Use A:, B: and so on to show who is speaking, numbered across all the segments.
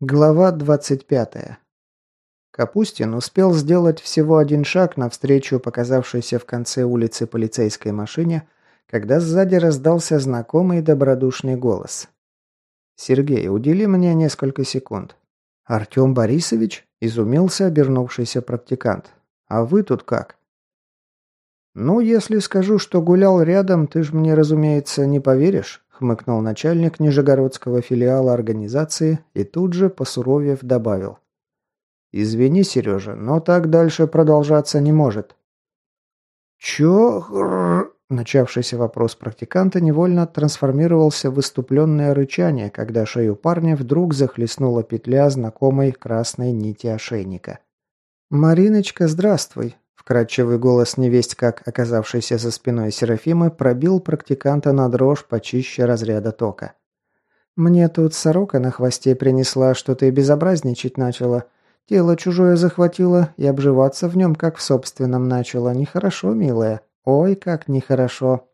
A: Глава 25. Капустин успел сделать всего один шаг навстречу показавшейся в конце улицы полицейской машине, когда сзади раздался знакомый добродушный голос. «Сергей, удели мне несколько секунд». «Артем Борисович?» – изумился обернувшийся практикант. «А вы тут как?» «Ну, если скажу, что гулял рядом, ты ж мне, разумеется, не поверишь», хмыкнул начальник Нижегородского филиала организации и тут же, посуровев, добавил. «Извини, Сережа, но так дальше продолжаться не может». «Чё?» Начавшийся вопрос практиканта невольно трансформировался в выступленное рычание, когда шею парня вдруг захлестнула петля знакомой красной нити ошейника. «Мариночка, здравствуй!» Вкрадчивый голос невесть, как оказавшийся за спиной Серафимы, пробил практиканта на дрожь почище разряда тока. «Мне тут сорока на хвосте принесла, что ты безобразничать начала. Тело чужое захватило и обживаться в нем, как в собственном начала. Нехорошо, милая. Ой, как нехорошо».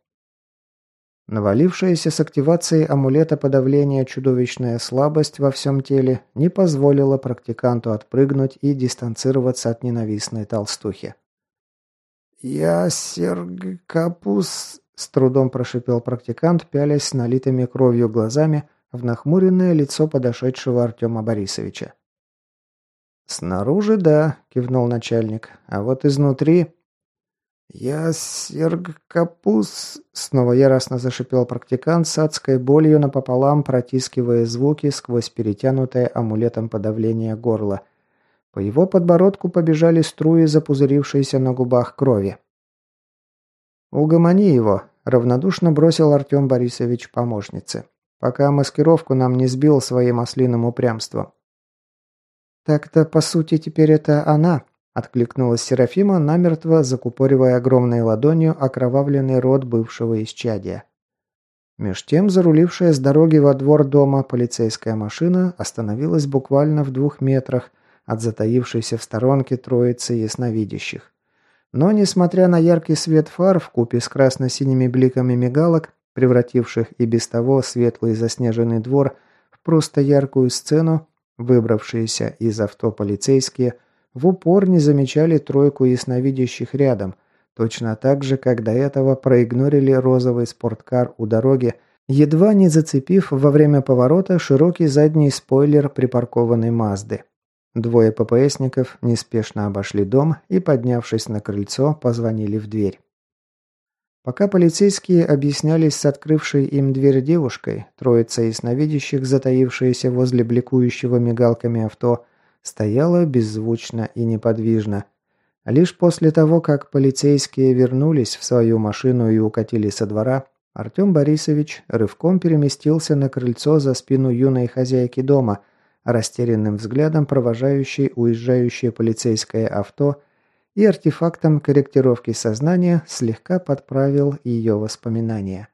A: Навалившаяся с активацией амулета подавления чудовищная слабость во всем теле не позволила практиканту отпрыгнуть и дистанцироваться от ненавистной толстухи. «Я Серг Капус...» — с трудом прошипел практикант, пялясь с налитыми кровью глазами в нахмуренное лицо подошедшего Артема Борисовича. «Снаружи, да», — кивнул начальник, — «а вот изнутри...» «Я Серг Капус...» — снова яростно зашипел практикант с адской болью напополам, протискивая звуки сквозь перетянутое амулетом подавления горло — по его подбородку побежали струи, запузырившиеся на губах крови. «Угомони его», – равнодушно бросил Артем Борисович помощнице, «пока маскировку нам не сбил своим ослиным упрямством». «Так-то, по сути, теперь это она», – откликнулась Серафима, намертво закупоривая огромной ладонью окровавленный рот бывшего исчадия. Меж тем, зарулившая с дороги во двор дома полицейская машина остановилась буквально в двух метрах, от затаившейся в сторонке троицы ясновидящих. Но, несмотря на яркий свет фар в купе с красно-синими бликами мигалок, превративших и без того светлый заснеженный двор в просто яркую сцену, выбравшиеся из авто полицейские в упор не замечали тройку ясновидящих рядом, точно так же, как до этого проигнорили розовый спорткар у дороги, едва не зацепив во время поворота широкий задний спойлер припаркованной Мазды. Двое ППСников неспешно обошли дом и, поднявшись на крыльцо, позвонили в дверь. Пока полицейские объяснялись с открывшей им дверь девушкой, троица ясновидящих, затаившаяся возле бликующего мигалками авто, стояла беззвучно и неподвижно. Лишь после того, как полицейские вернулись в свою машину и укатили со двора, Артем Борисович рывком переместился на крыльцо за спину юной хозяйки дома – растерянным взглядом провожающий уезжающее полицейское авто и артефактом корректировки сознания слегка подправил ее воспоминания.